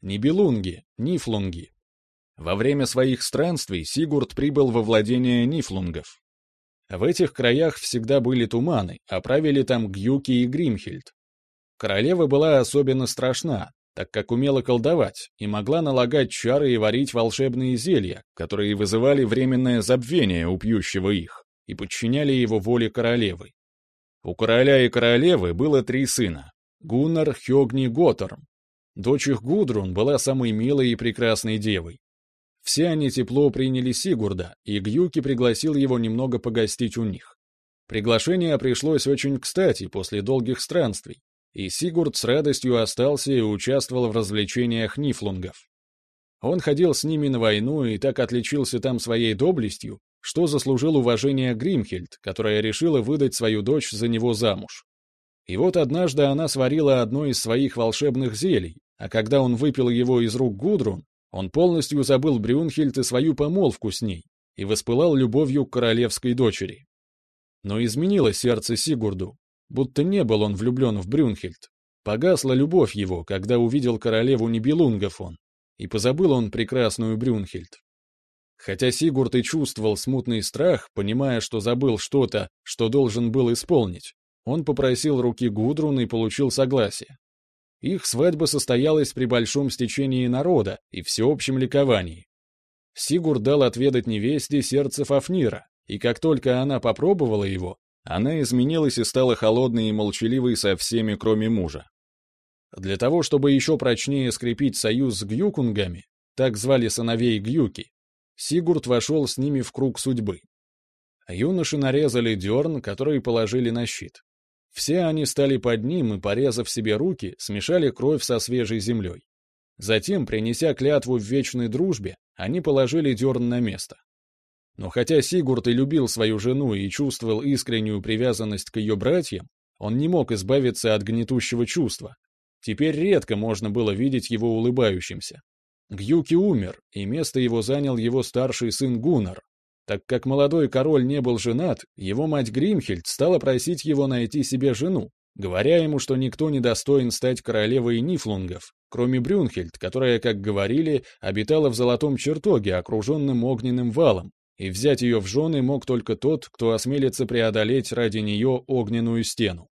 Нибелунги, Нифлунги. Во время своих странствий Сигурд прибыл во владение Нифлунгов. В этих краях всегда были туманы, а правили там Гюки и Гримхильд. Королева была особенно страшна, так как умела колдовать и могла налагать чары и варить волшебные зелья, которые вызывали временное забвение у пьющего их и подчиняли его воле королевы. У короля и королевы было три сына — Гуннар, Хёгни, Готорм. Дочь их Гудрун была самой милой и прекрасной девой. Все они тепло приняли Сигурда, и Гюки пригласил его немного погостить у них. Приглашение пришлось очень кстати после долгих странствий, и Сигурд с радостью остался и участвовал в развлечениях нифлунгов. Он ходил с ними на войну и так отличился там своей доблестью, что заслужил уважение Гримхельд, которая решила выдать свою дочь за него замуж. И вот однажды она сварила одно из своих волшебных зелий, а когда он выпил его из рук Гудрун, он полностью забыл Брюнхельд и свою помолвку с ней и воспылал любовью к королевской дочери. Но изменило сердце Сигурду, будто не был он влюблен в Брюнхельд. Погасла любовь его, когда увидел королеву Нибелунгов он, и позабыл он прекрасную Брюнхельд. Хотя Сигурд и чувствовал смутный страх, понимая, что забыл что-то, что должен был исполнить, он попросил руки Гудрун и получил согласие. Их свадьба состоялась при большом стечении народа и всеобщем ликовании. Сигурд дал отведать невесте сердце Фафнира, и как только она попробовала его, она изменилась и стала холодной и молчаливой со всеми, кроме мужа. Для того, чтобы еще прочнее скрепить союз с гюкунгами, так звали сыновей Гюки, Сигурд вошел с ними в круг судьбы. Юноши нарезали дерн, который положили на щит. Все они стали под ним и, порезав себе руки, смешали кровь со свежей землей. Затем, принеся клятву в вечной дружбе, они положили дерн на место. Но хотя Сигурд и любил свою жену и чувствовал искреннюю привязанность к ее братьям, он не мог избавиться от гнетущего чувства. Теперь редко можно было видеть его улыбающимся. Гюки умер, и место его занял его старший сын Гуннар. Так как молодой король не был женат, его мать Гримхельд стала просить его найти себе жену, говоря ему, что никто не достоин стать королевой Нифлунгов, кроме Брюнхельд, которая, как говорили, обитала в золотом чертоге, окруженном огненным валом, и взять ее в жены мог только тот, кто осмелится преодолеть ради нее огненную стену.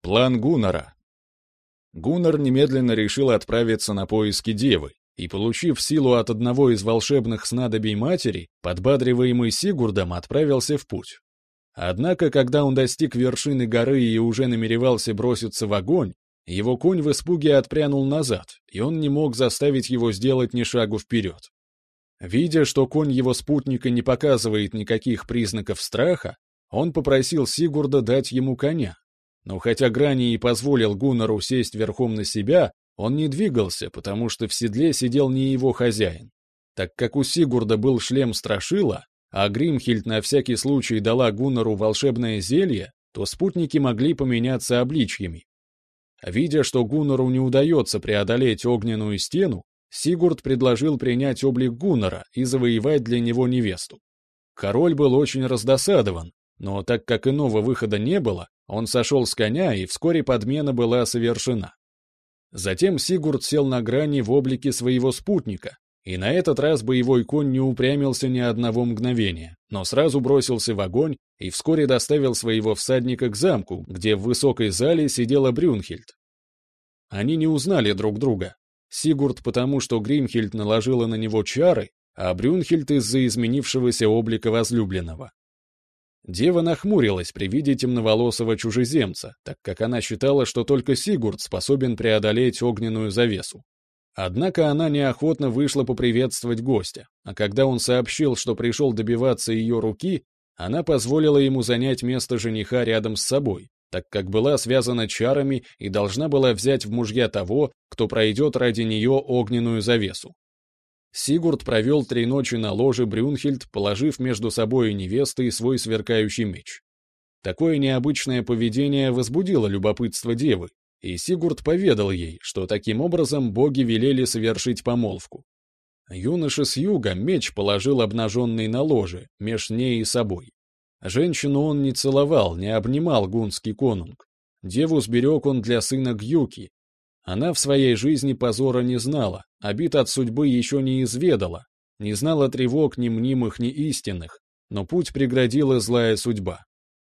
План Гуннара Гуннар немедленно решил отправиться на поиски девы, и, получив силу от одного из волшебных снадобий матери, подбадриваемый Сигурдом отправился в путь. Однако, когда он достиг вершины горы и уже намеревался броситься в огонь, его конь в испуге отпрянул назад, и он не мог заставить его сделать ни шагу вперед. Видя, что конь его спутника не показывает никаких признаков страха, он попросил Сигурда дать ему коня. Но хотя Грани и позволил Гуннару сесть верхом на себя, он не двигался, потому что в седле сидел не его хозяин. Так как у Сигурда был шлем Страшила, а Гримхильд на всякий случай дала Гуннару волшебное зелье, то спутники могли поменяться обличьями. Видя, что Гуннару не удается преодолеть огненную стену, Сигурд предложил принять облик Гуннара и завоевать для него невесту. Король был очень раздосадован, но так как иного выхода не было, он сошел с коня, и вскоре подмена была совершена. Затем Сигурд сел на грани в облике своего спутника, и на этот раз боевой конь не упрямился ни одного мгновения, но сразу бросился в огонь и вскоре доставил своего всадника к замку, где в высокой зале сидела Брюнхельд. Они не узнали друг друга, Сигурд потому, что Гримхельд наложила на него чары, а Брюнхельд из-за изменившегося облика возлюбленного. Дева нахмурилась при виде темноволосого чужеземца, так как она считала, что только Сигурд способен преодолеть огненную завесу. Однако она неохотно вышла поприветствовать гостя, а когда он сообщил, что пришел добиваться ее руки, она позволила ему занять место жениха рядом с собой, так как была связана чарами и должна была взять в мужья того, кто пройдет ради нее огненную завесу. Сигурд провел три ночи на ложе Брюнхельд, положив между собой и невестой свой сверкающий меч. Такое необычное поведение возбудило любопытство девы, и Сигурд поведал ей, что таким образом боги велели совершить помолвку. Юноша с юга меч положил обнаженный на ложе, меж ней и собой. Женщину он не целовал, не обнимал гунский конунг. Деву сберег он для сына Гюки. Она в своей жизни позора не знала, обид от судьбы еще не изведала, не знала тревог ни мнимых, ни истинных, но путь преградила злая судьба.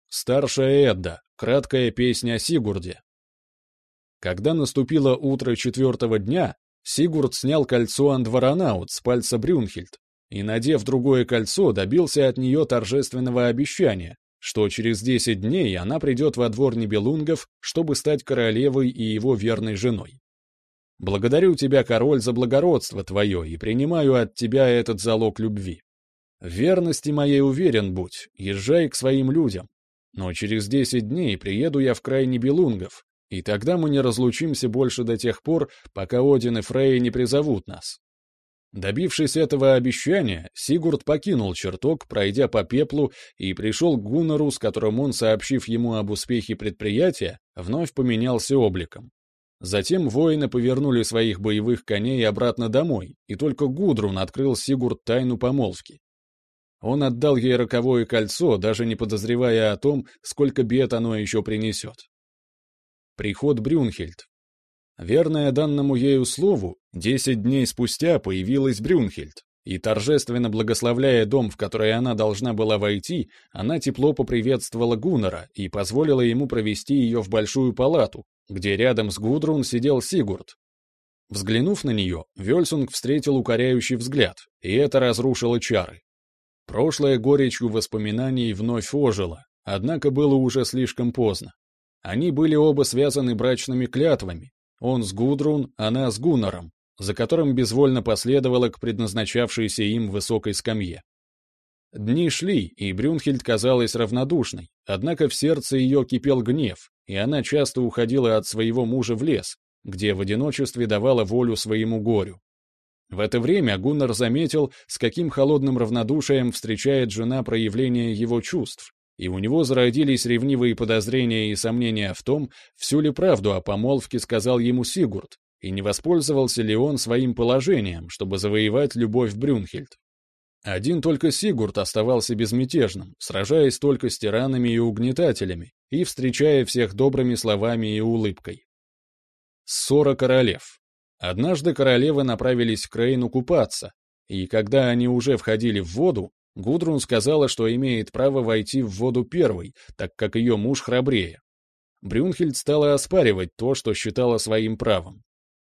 Старшая Эдда, краткая песня о Сигурде. Когда наступило утро четвертого дня, Сигурд снял кольцо Андваранаут с пальца Брюнхельд и, надев другое кольцо, добился от нее торжественного обещания, что через десять дней она придет во двор Нибелунгов, чтобы стать королевой и его верной женой. Благодарю тебя, король, за благородство твое и принимаю от тебя этот залог любви. В верности моей уверен будь, езжай к своим людям. Но через десять дней приеду я в край Нибелунгов, и тогда мы не разлучимся больше до тех пор, пока Один и Фрей не призовут нас. Добившись этого обещания, Сигурд покинул чертог, пройдя по пеплу, и пришел к Гуннару, с которым он, сообщив ему об успехе предприятия, вновь поменялся обликом. Затем воины повернули своих боевых коней обратно домой, и только Гудрун открыл Сигурд тайну помолвки. Он отдал ей роковое кольцо, даже не подозревая о том, сколько бед оно еще принесет. Приход Брюнхельд, Верная данному ею слову, десять дней спустя появилась Брюнхельд, и, торжественно благословляя дом, в который она должна была войти, она тепло поприветствовала Гуннера и позволила ему провести ее в большую палату, где рядом с Гудрун сидел Сигурд. Взглянув на нее, Вельсунг встретил укоряющий взгляд, и это разрушило чары. Прошлое горечью воспоминаний вновь ожило, однако было уже слишком поздно. Они были оба связаны брачными клятвами, он с Гудрун, она с Гуннором, за которым безвольно последовала к предназначавшейся им высокой скамье. Дни шли, и Брюнхельд казалась равнодушной, однако в сердце ее кипел гнев, и она часто уходила от своего мужа в лес, где в одиночестве давала волю своему горю. В это время Гуннар заметил, с каким холодным равнодушием встречает жена проявление его чувств, и у него зародились ревнивые подозрения и сомнения в том, всю ли правду о помолвке сказал ему Сигурд, и не воспользовался ли он своим положением, чтобы завоевать любовь Брюнхельд. Один только Сигурд оставался безмятежным, сражаясь только с тиранами и угнетателями, и встречая всех добрыми словами и улыбкой. Ссора королев. Однажды королевы направились к Рейну купаться, и когда они уже входили в воду, Гудрун сказала, что имеет право войти в воду первой, так как ее муж храбрее. Брюнхельд стала оспаривать то, что считала своим правом.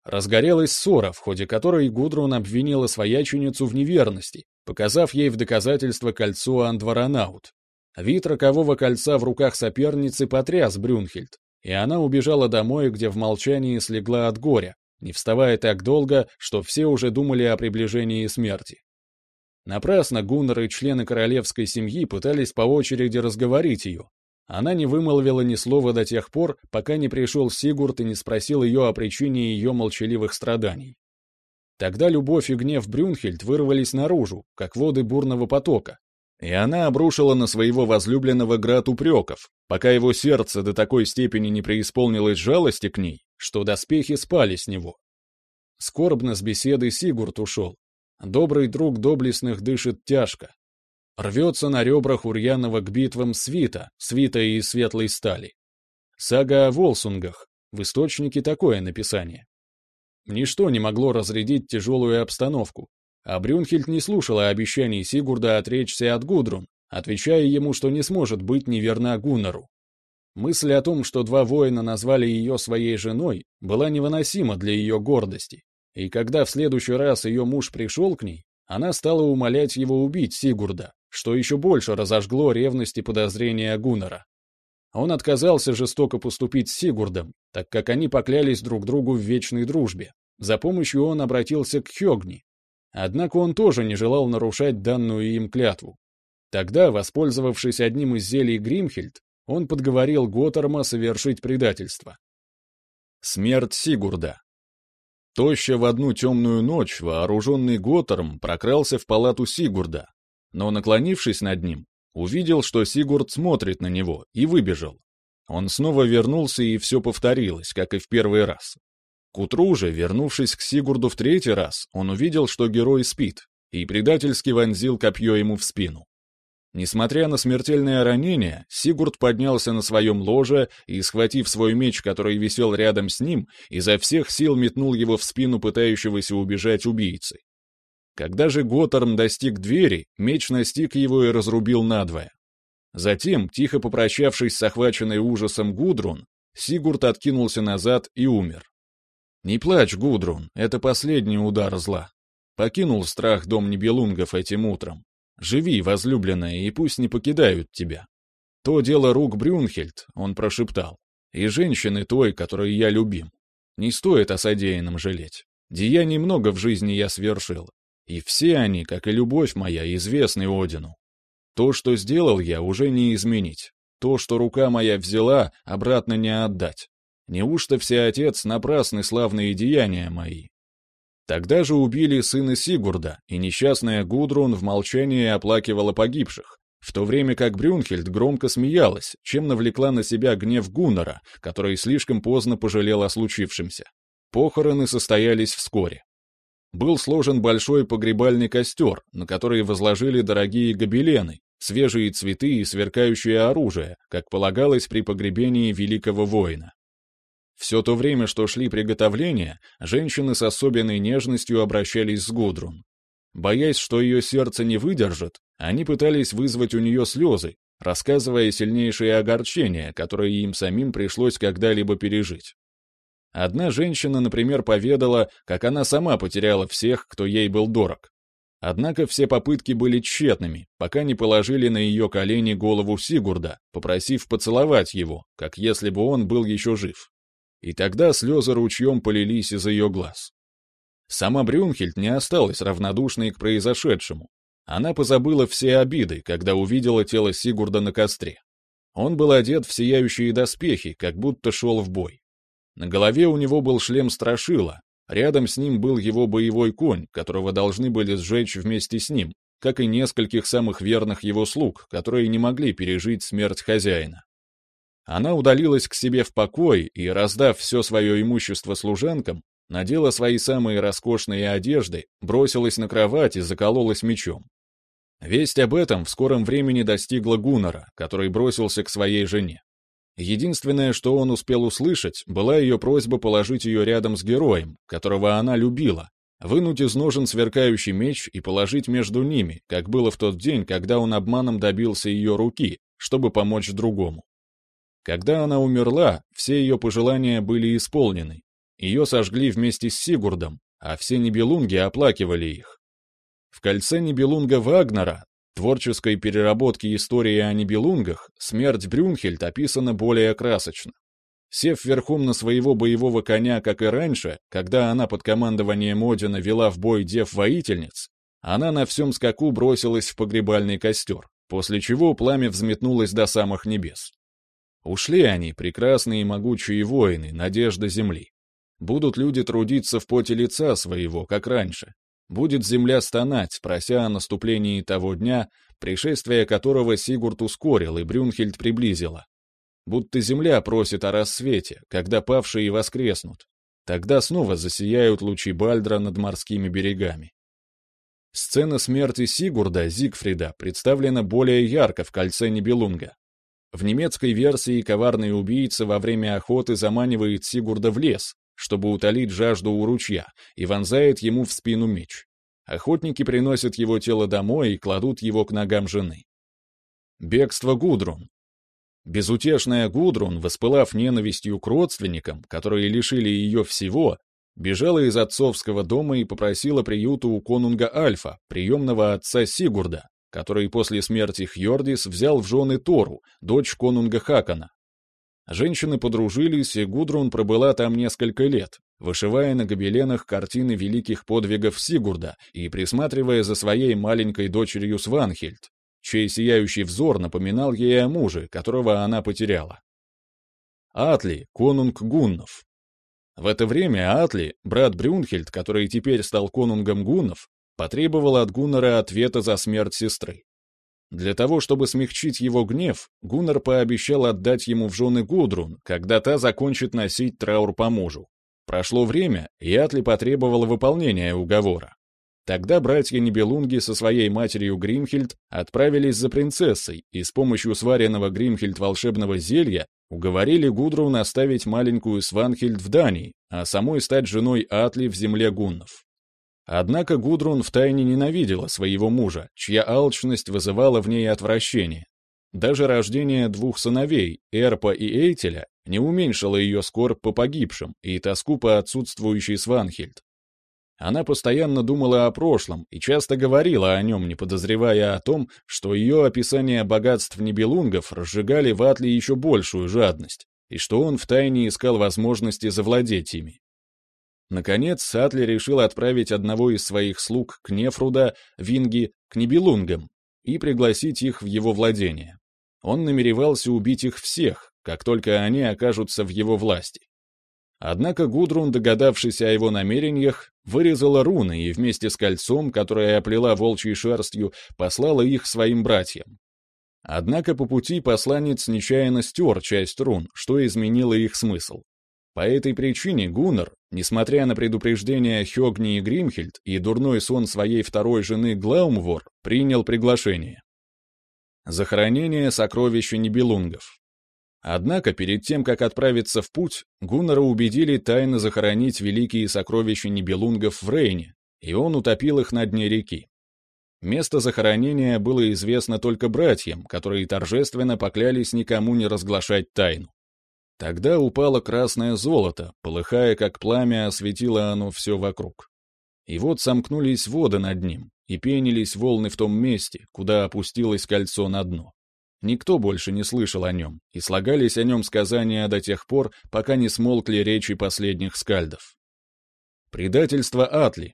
Разгорелась ссора, в ходе которой Гудрун обвинила свояченицу в неверности, показав ей в доказательство кольцо Андваранаут. Вид рокового кольца в руках соперницы потряс Брюнхельд, и она убежала домой, где в молчании слегла от горя, не вставая так долго, что все уже думали о приближении смерти. Напрасно Гуннер и члены королевской семьи пытались по очереди разговорить ее. Она не вымолвила ни слова до тех пор, пока не пришел Сигурд и не спросил ее о причине ее молчаливых страданий. Тогда любовь и гнев Брюнхельд вырвались наружу, как воды бурного потока, и она обрушила на своего возлюбленного град упреков, пока его сердце до такой степени не преисполнилось жалости к ней, что доспехи спали с него. Скорбно с беседы Сигурд ушел, Добрый друг доблестных дышит тяжко. Рвется на ребрах Урьянова к битвам свита, свита и светлой стали. Сага о Волсунгах. В источнике такое написание. Ничто не могло разрядить тяжелую обстановку, а Брюнхельд не слушала обещаний Сигурда отречься от Гудрун, отвечая ему, что не сможет быть неверна Гуннару. Мысль о том, что два воина назвали ее своей женой, была невыносима для ее гордости. И когда в следующий раз ее муж пришел к ней, она стала умолять его убить Сигурда, что еще больше разожгло ревность и подозрения Гуннера. Он отказался жестоко поступить с Сигурдом, так как они поклялись друг другу в вечной дружбе. За помощью он обратился к Хёгни. Однако он тоже не желал нарушать данную им клятву. Тогда, воспользовавшись одним из зелий Гримхельд, он подговорил Готорма совершить предательство. Смерть Сигурда Тоща в одну темную ночь вооруженный Готорм прокрался в палату Сигурда, но, наклонившись над ним, увидел, что Сигурд смотрит на него, и выбежал. Он снова вернулся, и все повторилось, как и в первый раз. К утру же, вернувшись к Сигурду в третий раз, он увидел, что герой спит, и предательски вонзил копье ему в спину. Несмотря на смертельное ранение, Сигурд поднялся на своем ложе и, схватив свой меч, который висел рядом с ним, изо всех сил метнул его в спину пытающегося убежать убийцы. Когда же Готорм достиг двери, меч настиг его и разрубил надвое. Затем, тихо попрощавшись с охваченной ужасом Гудрун, Сигурд откинулся назад и умер. «Не плачь, Гудрун, это последний удар зла. Покинул страх дом Нибелунгов этим утром. Живи, возлюбленная, и пусть не покидают тебя. То дело рук Брюнхельд, он прошептал, и женщины той, которой я любим. Не стоит о содеянном жалеть. Деяний много в жизни я свершил, и все они, как и любовь моя, известны Одину. То, что сделал я, уже не изменить. То, что рука моя взяла, обратно не отдать. Неужто все отец напрасны славные деяния мои? Тогда же убили сына Сигурда, и несчастная Гудрун в молчании оплакивала погибших, в то время как Брюнхельд громко смеялась, чем навлекла на себя гнев Гуннара, который слишком поздно пожалел о случившемся. Похороны состоялись вскоре. Был сложен большой погребальный костер, на который возложили дорогие гобелены, свежие цветы и сверкающее оружие, как полагалось при погребении великого воина. Все то время, что шли приготовления, женщины с особенной нежностью обращались с Гудрун. Боясь, что ее сердце не выдержит, они пытались вызвать у нее слезы, рассказывая сильнейшие огорчения, которые им самим пришлось когда-либо пережить. Одна женщина, например, поведала, как она сама потеряла всех, кто ей был дорог. Однако все попытки были тщетными, пока не положили на ее колени голову Сигурда, попросив поцеловать его, как если бы он был еще жив и тогда слезы ручьем полились из ее глаз. Сама Брюнхельд не осталась равнодушной к произошедшему. Она позабыла все обиды, когда увидела тело Сигурда на костре. Он был одет в сияющие доспехи, как будто шел в бой. На голове у него был шлем страшила, рядом с ним был его боевой конь, которого должны были сжечь вместе с ним, как и нескольких самых верных его слуг, которые не могли пережить смерть хозяина. Она удалилась к себе в покой и, раздав все свое имущество служанкам, надела свои самые роскошные одежды, бросилась на кровать и закололась мечом. Весть об этом в скором времени достигла Гуннера, который бросился к своей жене. Единственное, что он успел услышать, была ее просьба положить ее рядом с героем, которого она любила, вынуть из ножен сверкающий меч и положить между ними, как было в тот день, когда он обманом добился ее руки, чтобы помочь другому. Когда она умерла, все ее пожелания были исполнены. Ее сожгли вместе с Сигурдом, а все небелунги оплакивали их. В кольце небелунга Вагнера, творческой переработки истории о небелунгах, смерть Брюнхельд описана более красочно. Сев верхом на своего боевого коня, как и раньше, когда она под командованием Одина вела в бой дев-воительниц, она на всем скаку бросилась в погребальный костер, после чего пламя взметнулось до самых небес. Ушли они, прекрасные и могучие воины, надежда земли. Будут люди трудиться в поте лица своего, как раньше. Будет земля стонать, прося о наступлении того дня, пришествие которого Сигурд ускорил и Брюнхельд приблизила. Будто земля просит о рассвете, когда павшие воскреснут. Тогда снова засияют лучи Бальдра над морскими берегами. Сцена смерти Сигурда, Зигфрида, представлена более ярко в кольце Нибелунга. В немецкой версии коварный убийца во время охоты заманивает Сигурда в лес, чтобы утолить жажду у ручья, и вонзает ему в спину меч. Охотники приносят его тело домой и кладут его к ногам жены. Бегство Гудрун. Безутешная Гудрун, воспылав ненавистью к родственникам, которые лишили ее всего, бежала из отцовского дома и попросила приюта у конунга Альфа, приемного отца Сигурда, который после смерти Хьордис взял в жены Тору, дочь конунга Хакана. Женщины подружились, и Гудрун пробыла там несколько лет, вышивая на гобеленах картины великих подвигов Сигурда и присматривая за своей маленькой дочерью Сванхельд, чей сияющий взор напоминал ей о муже, которого она потеряла. Атли, конунг Гуннов. В это время Атли, брат Брюнхельд, который теперь стал конунгом Гуннов, потребовал от Гуннера ответа за смерть сестры. Для того, чтобы смягчить его гнев, Гуннер пообещал отдать ему в жены Гудрун, когда та закончит носить траур по мужу. Прошло время, и Атли потребовал выполнения уговора. Тогда братья Нибелунги со своей матерью Гримхильд отправились за принцессой и с помощью сваренного Гримхильд волшебного зелья уговорили Гудрун оставить маленькую Сванхильд в Дании, а самой стать женой Атли в земле гуннов. Однако Гудрун втайне ненавидела своего мужа, чья алчность вызывала в ней отвращение. Даже рождение двух сыновей, Эрпа и Эйтеля, не уменьшило ее скорбь по погибшим и тоску по отсутствующей Сванхильд. Она постоянно думала о прошлом и часто говорила о нем, не подозревая о том, что ее описание богатств Нибелунгов разжигали в Атле еще большую жадность, и что он втайне искал возможности завладеть ими. Наконец, Атли решил отправить одного из своих слуг к Нефруда, Винги, к Нибелунгам и пригласить их в его владение. Он намеревался убить их всех, как только они окажутся в его власти. Однако Гудрун, догадавшись о его намерениях, вырезала руны и вместе с кольцом, которое оплела волчьей шерстью, послала их своим братьям. Однако по пути посланец нечаянно стер часть рун, что изменило их смысл. По этой причине Гуннар, несмотря на предупреждения Хёгни и Гримхельд и дурной сон своей второй жены Глаумвор, принял приглашение. Захоронение сокровища Нибелунгов Однако перед тем, как отправиться в путь, Гуннера убедили тайно захоронить великие сокровища Нибелунгов в Рейне, и он утопил их на дне реки. Место захоронения было известно только братьям, которые торжественно поклялись никому не разглашать тайну. Тогда упало красное золото, полыхая, как пламя, осветило оно все вокруг. И вот сомкнулись воды над ним, и пенились волны в том месте, куда опустилось кольцо на дно. Никто больше не слышал о нем, и слагались о нем сказания до тех пор, пока не смолкли речи последних скальдов. Предательство Атли.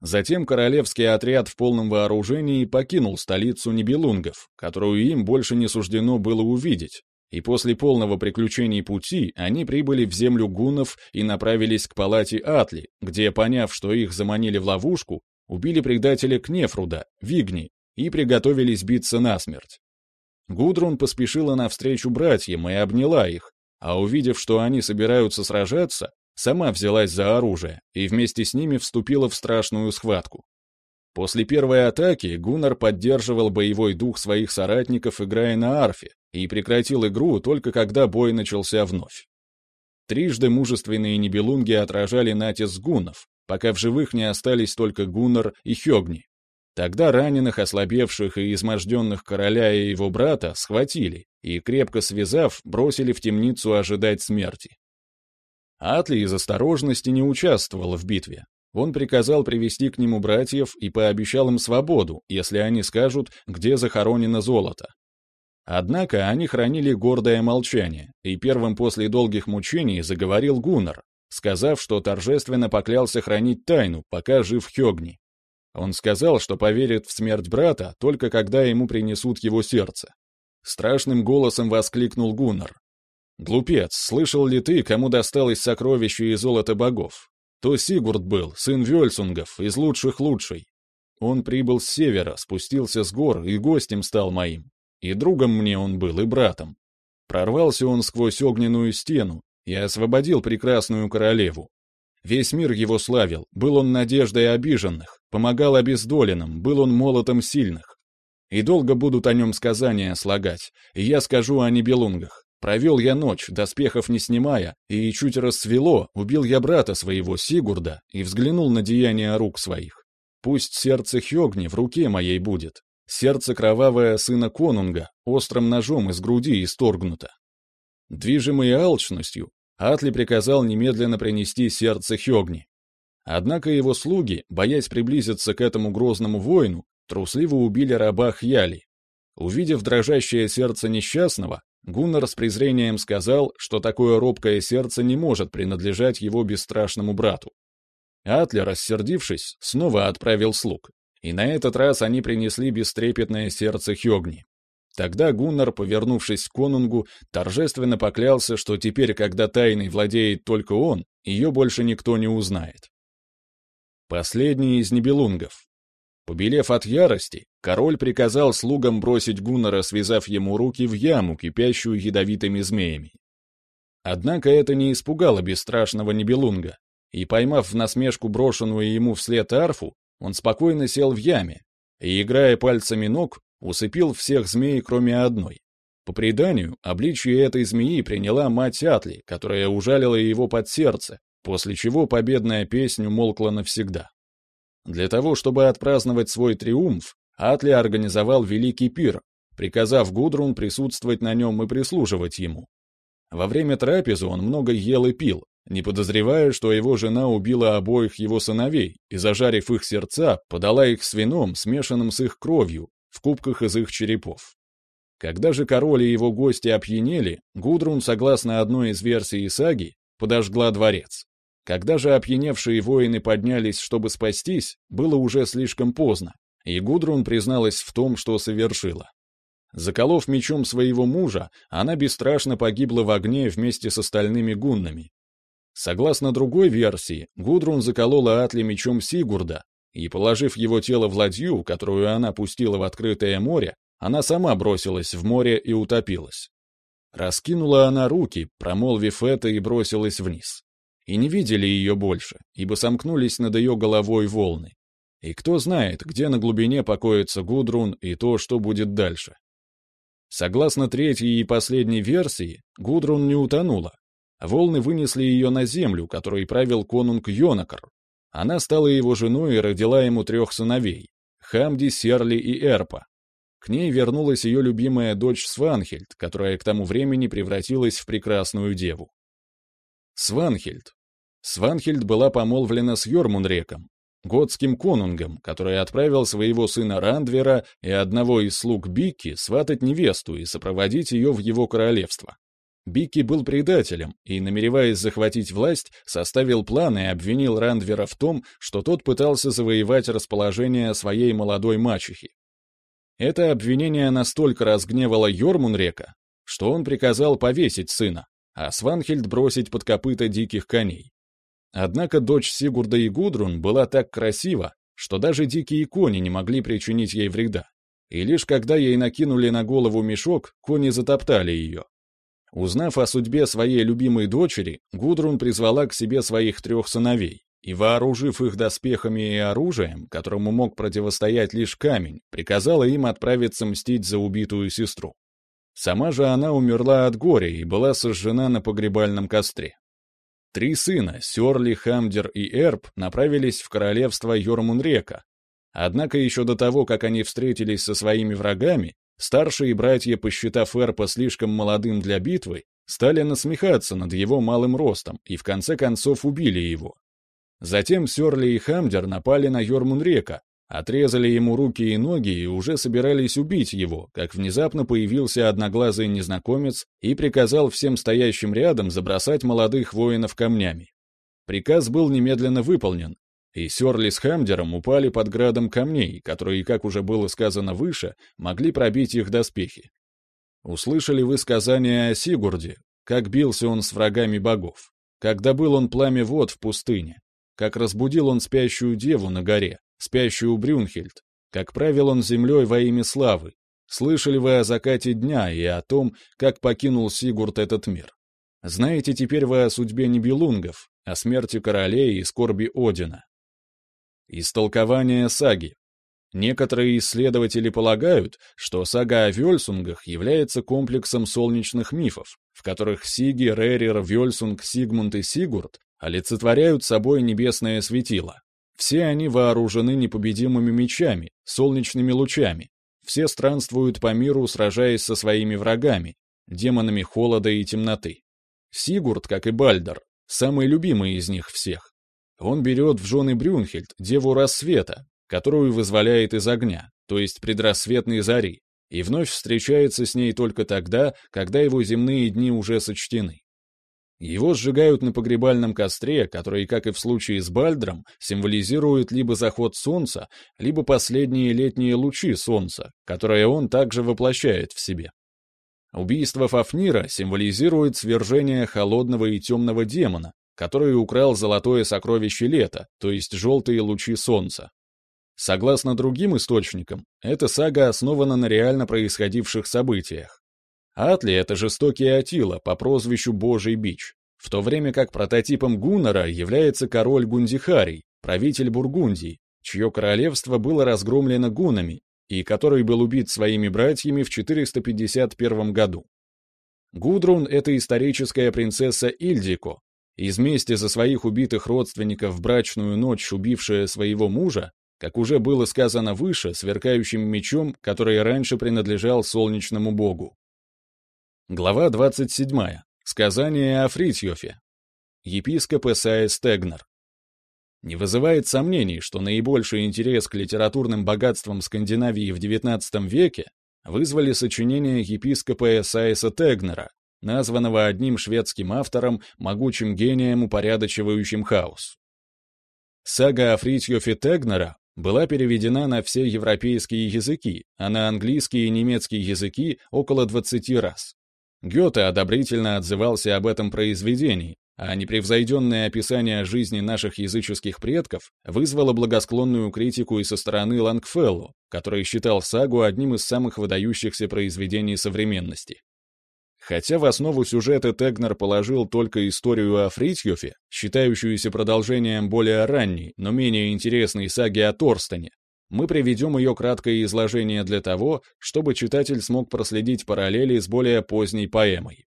Затем королевский отряд в полном вооружении покинул столицу Нибелунгов, которую им больше не суждено было увидеть, и после полного приключений пути они прибыли в землю гуннов и направились к палате Атли, где, поняв, что их заманили в ловушку, убили предателя Кнефруда, Вигни, и приготовились биться насмерть. Гудрун поспешила навстречу братьям и обняла их, а увидев, что они собираются сражаться, сама взялась за оружие и вместе с ними вступила в страшную схватку. После первой атаки Гуннар поддерживал боевой дух своих соратников, играя на арфе, и прекратил игру только когда бой начался вновь. Трижды мужественные небелунги отражали натиск гуннов, пока в живых не остались только Гуннар и Хёгни, Тогда раненых, ослабевших и изможденных короля и его брата схватили и, крепко связав, бросили в темницу ожидать смерти. Атли из осторожности не участвовал в битве. Он приказал привести к нему братьев и пообещал им свободу, если они скажут, где захоронено золото. Однако они хранили гордое молчание, и первым после долгих мучений заговорил Гуннар, сказав, что торжественно поклялся хранить тайну, пока жив Хёгни. Он сказал, что поверит в смерть брата, только когда ему принесут его сердце. Страшным голосом воскликнул Гуннар. «Глупец, слышал ли ты, кому досталось сокровище и золото богов? То Сигурд был, сын Вельсунгов, из лучших лучший. Он прибыл с севера, спустился с гор и гостем стал моим. И другом мне он был, и братом. Прорвался он сквозь огненную стену и освободил прекрасную королеву. Весь мир его славил, был он надеждой обиженных, помогал обездоленным, был он молотом сильных. И долго будут о нем сказания слагать, и я скажу о небелунгах. Провел я ночь, доспехов не снимая, и чуть рассвело, убил я брата своего, Сигурда, и взглянул на деяния рук своих. Пусть сердце Хёгни в руке моей будет, сердце кровавое сына Конунга, острым ножом из груди исторгнуто. Движимый алчностью, Атли приказал немедленно принести сердце Хёгни. Однако его слуги, боясь приблизиться к этому грозному воину, трусливо убили раба Хьяли. Увидев дрожащее сердце несчастного, Гуннар с презрением сказал, что такое робкое сердце не может принадлежать его бесстрашному брату. Атли, рассердившись, снова отправил слуг, и на этот раз они принесли бестрепетное сердце Хёгни. Тогда Гуннар, повернувшись к конунгу, торжественно поклялся, что теперь, когда тайной владеет только он, ее больше никто не узнает. Последний из небелунгов. Побелев от ярости, король приказал слугам бросить Гуннара, связав ему руки в яму, кипящую ядовитыми змеями. Однако это не испугало бесстрашного небелунга, и, поймав в насмешку брошенную ему вслед арфу, он спокойно сел в яме и, играя пальцами ног, усыпил всех змей, кроме одной. По преданию, обличье этой змеи приняла мать Атли, которая ужалила его под сердце, после чего победная песня умолкла навсегда. Для того, чтобы отпраздновать свой триумф, Атли организовал великий пир, приказав Гудрун присутствовать на нем и прислуживать ему. Во время трапезы он много ел и пил, не подозревая, что его жена убила обоих его сыновей и, зажарив их сердца, подала их с вином, смешанным с их кровью, в кубках из их черепов. Когда же король и его гости опьянели, Гудрун, согласно одной из версий саги, подожгла дворец. Когда же опьяневшие воины поднялись, чтобы спастись, было уже слишком поздно, и Гудрун призналась в том, что совершила. Заколов мечом своего мужа, она бесстрашно погибла в огне вместе с остальными гуннами. Согласно другой версии, Гудрун заколола Атли мечом Сигурда, и, положив его тело в ладью, которую она пустила в открытое море, она сама бросилась в море и утопилась. Раскинула она руки, промолвив это, и бросилась вниз. И не видели ее больше, ибо сомкнулись над ее головой волны. И кто знает, где на глубине покоится Гудрун и то, что будет дальше. Согласно третьей и последней версии, Гудрун не утонула. Волны вынесли ее на землю, которой правил конунг Йонакар. Она стала его женой и родила ему трех сыновей — Хамди, Серли и Эрпа. К ней вернулась ее любимая дочь Сванхельд, которая к тому времени превратилась в прекрасную деву. Сванхельд. Сванхельд была помолвлена с Йормунреком, готским конунгом, который отправил своего сына Рандвера и одного из слуг Бикки сватать невесту и сопроводить ее в его королевство. Бикки был предателем и, намереваясь захватить власть, составил план и обвинил Рандвера в том, что тот пытался завоевать расположение своей молодой мачехи. Это обвинение настолько разгневало Йормунрека, что он приказал повесить сына, а Сванхельд бросить под копыта диких коней. Однако дочь Сигурда и Гудрун была так красива, что даже дикие кони не могли причинить ей вреда. И лишь когда ей накинули на голову мешок, кони затоптали ее. Узнав о судьбе своей любимой дочери, Гудрун призвала к себе своих трех сыновей и, вооружив их доспехами и оружием, которому мог противостоять лишь камень, приказала им отправиться мстить за убитую сестру. Сама же она умерла от горя и была сожжена на погребальном костре. Три сына, Сёрли, Хамдер и Эрб, направились в королевство Йормунрека. Однако еще до того, как они встретились со своими врагами, старшие братья, посчитав Эрпа слишком молодым для битвы, стали насмехаться над его малым ростом и в конце концов убили его. Затем Сёрли и Хамдер напали на Йормунрека, отрезали ему руки и ноги и уже собирались убить его, как внезапно появился одноглазый незнакомец и приказал всем стоящим рядом забросать молодых воинов камнями. Приказ был немедленно выполнен, и Сёрли с Хамдером упали под градом камней, которые, как уже было сказано выше, могли пробить их доспехи. Услышали вы сказание о Сигурде, как бился он с врагами богов, как добыл он пламя вод в пустыне, как разбудил он спящую деву на горе, спящую Брюнхельд, как правил он землей во имя славы. Слышали вы о закате дня и о том, как покинул Сигурд этот мир. Знаете теперь вы о судьбе Нибелунгов, о смерти королей и скорби Одина. Истолкование саги. Некоторые исследователи полагают, что сага о Вельсунгах является комплексом солнечных мифов, в которых Сиги, Ререр, Вельсунг, Сигмунд и Сигурд олицетворяют собой небесное светило. Все они вооружены непобедимыми мечами, солнечными лучами. Все странствуют по миру, сражаясь со своими врагами, демонами холода и темноты. Сигурд, как и Бальдер, самый любимый из них всех. Он берет в жены Брюнхельд, деву рассвета, которую вызволяет из огня, то есть предрассветной зари, и вновь встречается с ней только тогда, когда его земные дни уже сочтены. Его сжигают на погребальном костре, который, как и в случае с Бальдром, символизирует либо заход солнца, либо последние летние лучи солнца, которые он также воплощает в себе. Убийство Фафнира символизирует свержение холодного и темного демона, который украл золотое сокровище лета, то есть желтые лучи солнца. Согласно другим источникам, эта сага основана на реально происходивших событиях. Атли — это жестокий Атила по прозвищу Божий Бич, в то время как прототипом Гуннера является король Гундихарий, правитель Бургундии, чье королевство было разгромлено гунами и который был убит своими братьями в 451 году. Гудрун — это историческая принцесса Ильдико, из мести за своих убитых родственников в брачную ночь убившая своего мужа, как уже было сказано выше, сверкающим мечом, который раньше принадлежал солнечному богу. Глава 27. Сказание о Фритьёфе. Епископ Исайя Стегнер. Не вызывает сомнений, что наибольший интерес к литературным богатствам Скандинавии в XIX веке вызвали сочинения епископа Эсайса Тегнера, названного одним шведским автором могучим гением, упорядочивающим хаос. Сага о Фритьёфе Тегнера была переведена на все европейские языки, а на английский и немецкий языки около 20 раз. Гёте одобрительно отзывался об этом произведении, а непревзойденное описание жизни наших языческих предков вызвало благосклонную критику и со стороны Лангфелло, который считал сагу одним из самых выдающихся произведений современности. Хотя в основу сюжета Тегнер положил только историю о Фритьёфе, считающуюся продолжением более ранней, но менее интересной саги о Торстене, мы приведем ее краткое изложение для того, чтобы читатель смог проследить параллели с более поздней поэмой.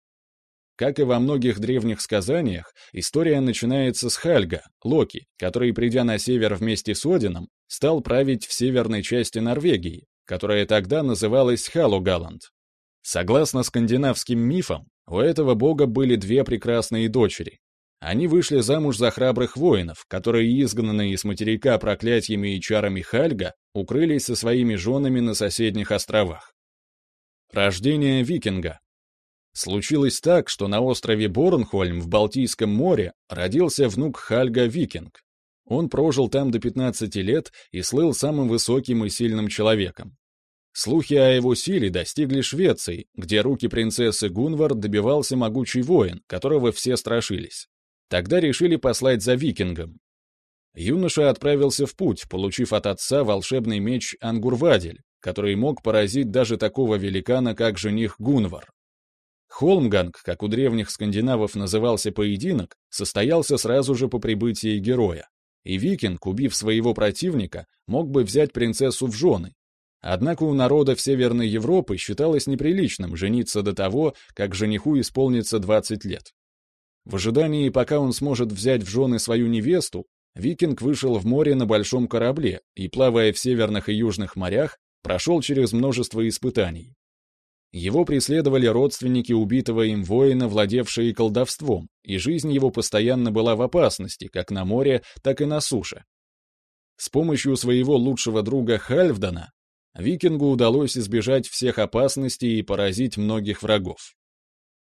Как и во многих древних сказаниях, история начинается с Хальга, Локи, который, придя на север вместе с Одином, стал править в северной части Норвегии, которая тогда называлась Халугаланд. Согласно скандинавским мифам, у этого бога были две прекрасные дочери. Они вышли замуж за храбрых воинов, которые, изгнанные из материка проклятиями и чарами Хальга, укрылись со своими женами на соседних островах. Рождение викинга Случилось так, что на острове Борнхольм в Балтийском море родился внук Хальга Викинг. Он прожил там до 15 лет и слыл самым высоким и сильным человеком. Слухи о его силе достигли Швеции, где руки принцессы Гунвар добивался могучий воин, которого все страшились. Тогда решили послать за викингом. Юноша отправился в путь, получив от отца волшебный меч Ангурвадель, который мог поразить даже такого великана, как жених Гунвар. Холмганг, как у древних скандинавов назывался поединок, состоялся сразу же по прибытии героя. И викинг, убив своего противника, мог бы взять принцессу в жены. Однако у народа в Северной Европы считалось неприличным жениться до того, как жениху исполнится 20 лет. В ожидании, пока он сможет взять в жены свою невесту, викинг вышел в море на большом корабле и, плавая в северных и южных морях, прошел через множество испытаний. Его преследовали родственники убитого им воина, владевшие колдовством, и жизнь его постоянно была в опасности, как на море, так и на суше. С помощью своего лучшего друга Хальфдана викингу удалось избежать всех опасностей и поразить многих врагов.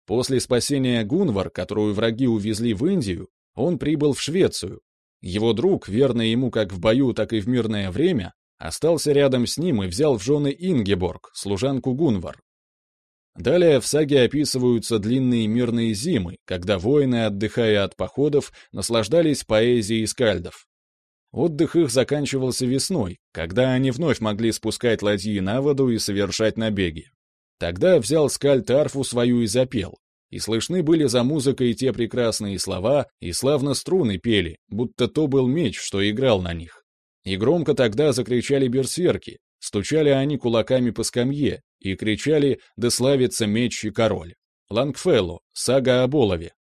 После спасения Гунвар, которую враги увезли в Индию, он прибыл в Швецию. Его друг, верный ему как в бою, так и в мирное время, остался рядом с ним и взял в жены Ингеборг, служанку Гунвар. Далее в саге описываются длинные мирные зимы, когда воины, отдыхая от походов, наслаждались поэзией скальдов. Отдых их заканчивался весной, когда они вновь могли спускать ладьи на воду и совершать набеги. Тогда взял скальд арфу свою и запел, и слышны были за музыкой те прекрасные слова, и славно струны пели, будто то был меч, что играл на них. И громко тогда закричали берсерки, стучали они кулаками по скамье, и кричали «Да славится меч и король!» Лангфелло, сага о Болове.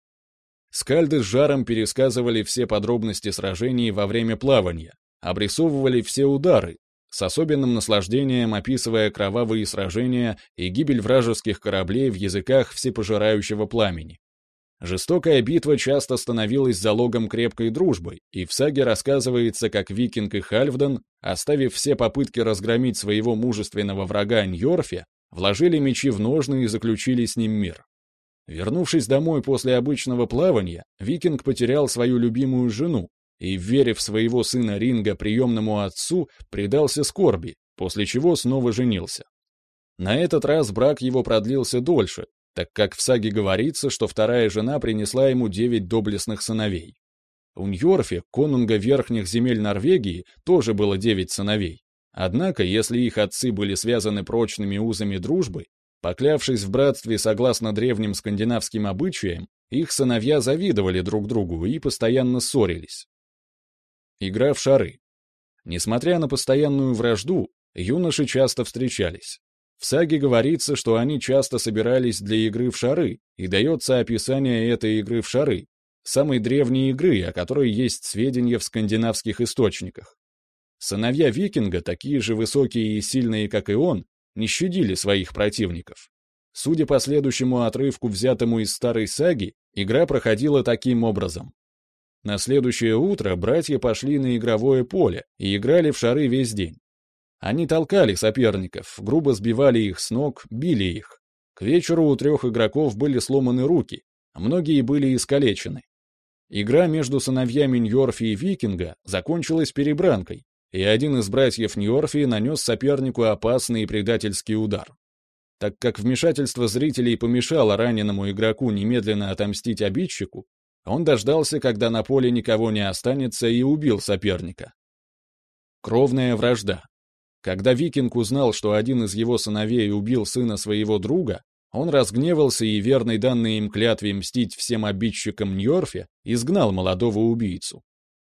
Скальды с жаром пересказывали все подробности сражений во время плавания, обрисовывали все удары, с особенным наслаждением описывая кровавые сражения и гибель вражеских кораблей в языках всепожирающего пламени. Жестокая битва часто становилась залогом крепкой дружбы, и в саге рассказывается, как Викинг и Хальфдан, оставив все попытки разгромить своего мужественного врага Ньорфе, вложили мечи в ножны и заключили с ним мир. Вернувшись домой после обычного плавания, Викинг потерял свою любимую жену и, верив своего сына Ринга приемному отцу, предался скорби, после чего снова женился. На этот раз брак его продлился дольше, так как в саге говорится, что вторая жена принесла ему девять доблестных сыновей. У Ньорфе, конунга верхних земель Норвегии, тоже было девять сыновей. Однако, если их отцы были связаны прочными узами дружбы, поклявшись в братстве согласно древним скандинавским обычаям, их сыновья завидовали друг другу и постоянно ссорились. Игра в шары. Несмотря на постоянную вражду, юноши часто встречались. В саге говорится, что они часто собирались для игры в шары, и дается описание этой игры в шары, самой древней игры, о которой есть сведения в скандинавских источниках. Сыновья викинга, такие же высокие и сильные, как и он, не щадили своих противников. Судя по следующему отрывку, взятому из старой саги, игра проходила таким образом. На следующее утро братья пошли на игровое поле и играли в шары весь день. Они толкали соперников, грубо сбивали их с ног, били их. К вечеру у трех игроков были сломаны руки, а многие были искалечены. Игра между сыновьями Ньорфи и Викинга закончилась перебранкой, и один из братьев Ньорфи нанес сопернику опасный и предательский удар. Так как вмешательство зрителей помешало раненому игроку немедленно отомстить обидчику, он дождался, когда на поле никого не останется, и убил соперника. Кровная вражда. Когда викинг узнал, что один из его сыновей убил сына своего друга, он разгневался и, верный данной им клятве мстить всем обидчикам Ньорфе, изгнал молодого убийцу.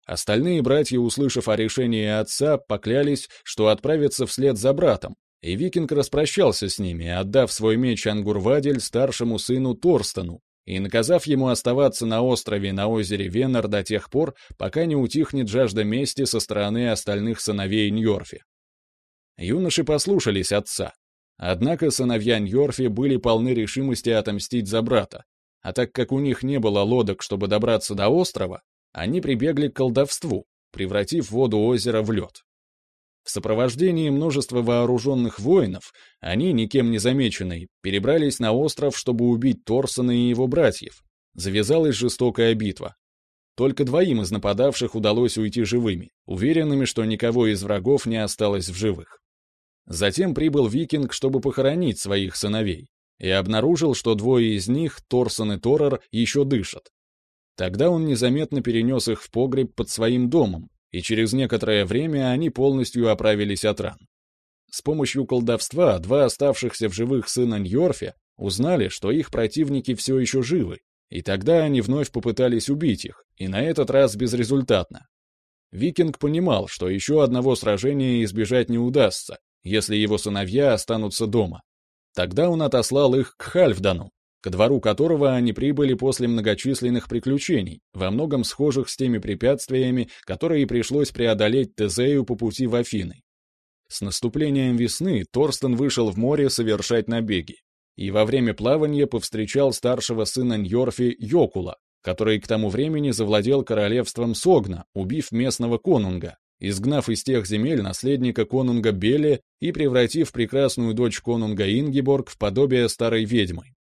Остальные братья, услышав о решении отца, поклялись, что отправятся вслед за братом, и викинг распрощался с ними, отдав свой меч Ангурвадель старшему сыну Торстену и наказав ему оставаться на острове на озере Венер до тех пор, пока не утихнет жажда мести со стороны остальных сыновей Ньорфи. Юноши послушались отца. Однако сыновья Ньорфи были полны решимости отомстить за брата, а так как у них не было лодок, чтобы добраться до острова, они прибегли к колдовству, превратив воду озера в лед. В сопровождении множества вооруженных воинов они, никем не замеченные, перебрались на остров, чтобы убить Торсона и его братьев. Завязалась жестокая битва. Только двоим из нападавших удалось уйти живыми, уверенными, что никого из врагов не осталось в живых. Затем прибыл викинг, чтобы похоронить своих сыновей, и обнаружил, что двое из них, Торсон и Торор, еще дышат. Тогда он незаметно перенес их в погреб под своим домом, и через некоторое время они полностью оправились от ран. С помощью колдовства два оставшихся в живых сына Ньорфе узнали, что их противники все еще живы, и тогда они вновь попытались убить их, и на этот раз безрезультатно. Викинг понимал, что еще одного сражения избежать не удастся, если его сыновья останутся дома. Тогда он отослал их к Хальфдану, к двору которого они прибыли после многочисленных приключений, во многом схожих с теми препятствиями, которые пришлось преодолеть Тезею по пути в Афины. С наступлением весны Торстен вышел в море совершать набеги, и во время плавания повстречал старшего сына Ньорфи Йокула, который к тому времени завладел королевством Согна, убив местного конунга, изгнав из тех земель наследника конунга Беле и превратив прекрасную дочь конунга Ингиборг в подобие старой ведьмы.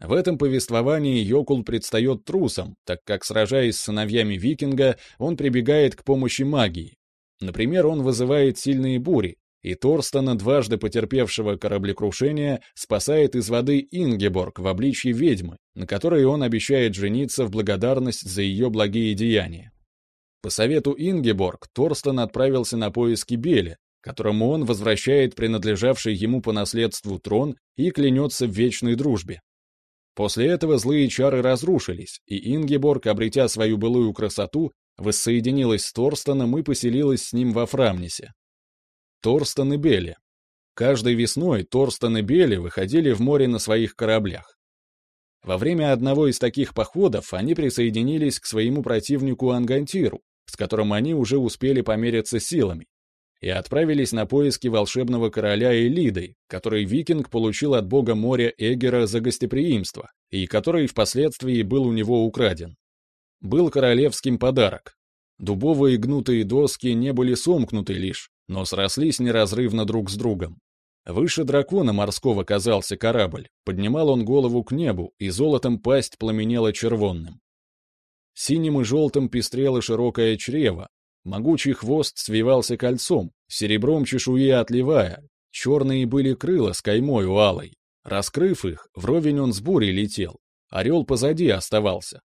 В этом повествовании Йокул предстает трусом, так как, сражаясь с сыновьями викинга, он прибегает к помощи магии. Например, он вызывает сильные бури, и Торстона, дважды потерпевшего кораблекрушение, спасает из воды Ингеборг в обличье ведьмы, на которой он обещает жениться в благодарность за ее благие деяния. По совету Ингеборг Торстон отправился на поиски Беле, которому он возвращает принадлежавший ему по наследству трон и клянется в вечной дружбе. После этого злые чары разрушились, и Ингеборг, обретя свою былую красоту, воссоединилась с Торстоном и поселилась с ним во Фрамнисе. Торстон и Беле. Каждой весной Торстон и Беле выходили в море на своих кораблях. Во время одного из таких походов они присоединились к своему противнику Ангантиру, с которым они уже успели помериться силами, и отправились на поиски волшебного короля Элиды, который викинг получил от бога моря Эгера за гостеприимство, и который впоследствии был у него украден. Был королевским подарок. Дубовые гнутые доски не были сомкнуты лишь, но срослись неразрывно друг с другом. Выше дракона морского казался корабль, поднимал он голову к небу, и золотом пасть пламенела червонным. Синим и желтым пестрело широкое чрево, могучий хвост свивался кольцом, серебром чешуи отливая, черные были крыла с каймой у алой. Раскрыв их, вровень он с бурей летел, орел позади оставался.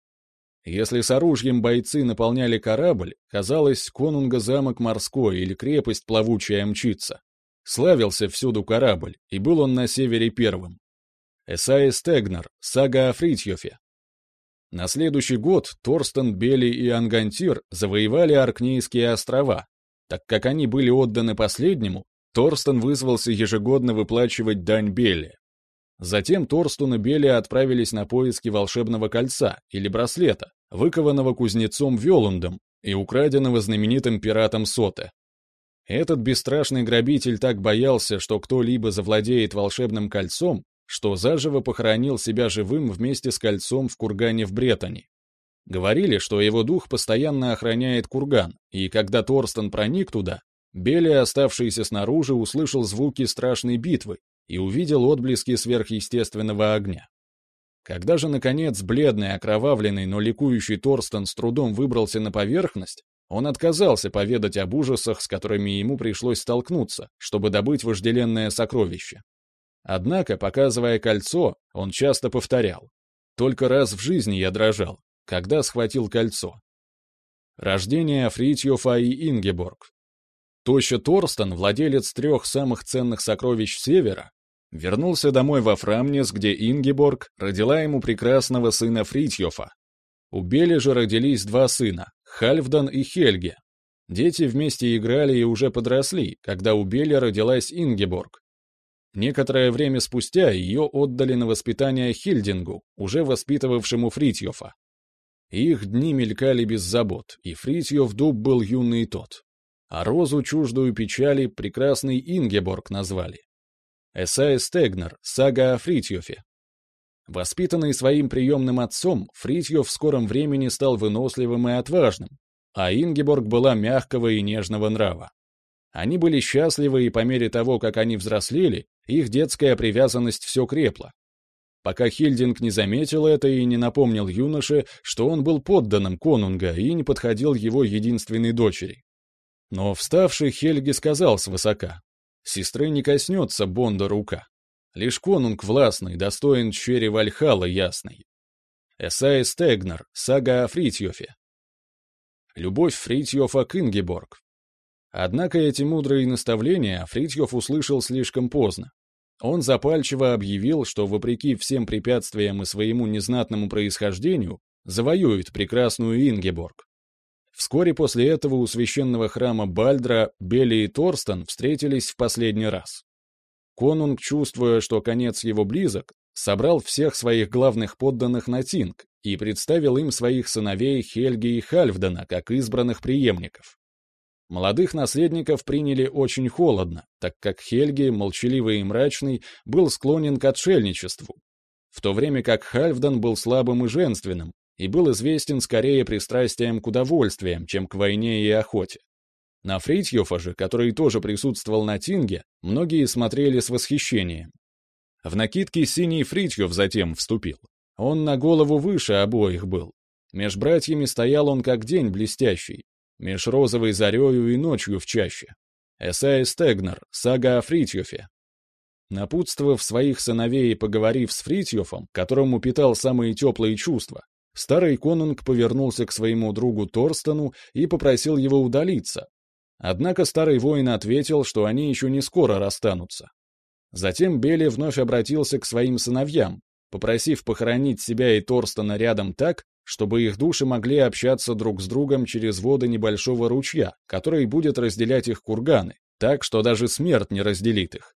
Если с оружием бойцы наполняли корабль, казалось, конунга замок морской или крепость плавучая мчится. Славился всюду корабль, и был он на севере первым. Эсай Стегнер, сага о Фритьёфе, на следующий год Торстен, Бели и Ангантир завоевали Аркнейские острова, Так как они были отданы последнему, Торстен вызвался ежегодно выплачивать дань Белли. Затем Торстун и Белли отправились на поиски волшебного кольца или браслета, выкованного кузнецом Велундом и украденного знаменитым пиратом Соте. Этот бесстрашный грабитель так боялся, что кто-либо завладеет волшебным кольцом, что заживо похоронил себя живым вместе с кольцом в кургане в Бретоне. Говорили, что его дух постоянно охраняет курган, и когда Торстен проник туда, Белли, оставшийся снаружи, услышал звуки страшной битвы и увидел отблески сверхъестественного огня. Когда же, наконец, бледный, окровавленный, но ликующий Торстен с трудом выбрался на поверхность, он отказался поведать об ужасах, с которыми ему пришлось столкнуться, чтобы добыть вожделенное сокровище. Однако, показывая кольцо, он часто повторял. «Только раз в жизни я дрожал, когда схватил кольцо». Рождение Фритьофа и Ингеборг. Тоща Торстен, владелец трех самых ценных сокровищ Севера, вернулся домой во Фрамнес, где Ингеборг родила ему прекрасного сына Фритьофа. У Бели же родились два сына, Хальфдан и Хельге. Дети вместе играли и уже подросли, когда у Бели родилась Ингеборг. Некоторое время спустя ее отдали на воспитание Хильдингу, уже воспитывавшему Фритьофа. Их дни мелькали без забот, и Фритьев дуб был юный тот. А розу чуждую печали прекрасный Ингеборг назвали. Эсай Стегнер, сага о Фритьёфе. Воспитанный своим приемным отцом, Фритьёв в скором времени стал выносливым и отважным, а Ингеборг была мягкого и нежного нрава. Они были счастливы, и по мере того, как они взрослели, их детская привязанность все крепла. Пока Хильдинг не заметил это и не напомнил юноше, что он был подданным конунга и не подходил его единственной дочери. Но вставший Хельги сказал свысока. Сестры не коснется Бонда рука. Лишь конунг властный, достоин черри Вальхала ясной. Эсай Стегнер, сага о Фритьёфе. Любовь Фритьёфа к Ингеборг. Однако эти мудрые наставления Фритьёф услышал слишком поздно. Он запальчиво объявил, что вопреки всем препятствиям и своему незнатному происхождению завоюет прекрасную Ингеборг. Вскоре после этого у священного храма Бальдра Бели и Торстен встретились в последний раз. Конунг, чувствуя, что конец его близок, собрал всех своих главных подданных на Тинг и представил им своих сыновей Хельги и Хальфдена как избранных преемников. Молодых наследников приняли очень холодно, так как Хельги, молчаливый и мрачный, был склонен к отшельничеству, в то время как Хальфдан был слабым и женственным, и был известен скорее пристрастием к удовольствиям, чем к войне и охоте. На Фритьёфа же, который тоже присутствовал на Тинге, многие смотрели с восхищением. В накидке синий Фритьёв затем вступил. Он на голову выше обоих был. Меж братьями стоял он как день блестящий, меж розовой зарею и ночью в чаще. Эсай Стегнер, сага о Фритьёфе. Напутствовав своих сыновей и поговорив с Фритьёфом, которому питал самые теплые чувства, Старый конунг повернулся к своему другу Торстену и попросил его удалиться. Однако старый воин ответил, что они еще не скоро расстанутся. Затем Бели вновь обратился к своим сыновьям, попросив похоронить себя и Торстена рядом так, чтобы их души могли общаться друг с другом через воды небольшого ручья, который будет разделять их курганы, так что даже смерть не разделит их.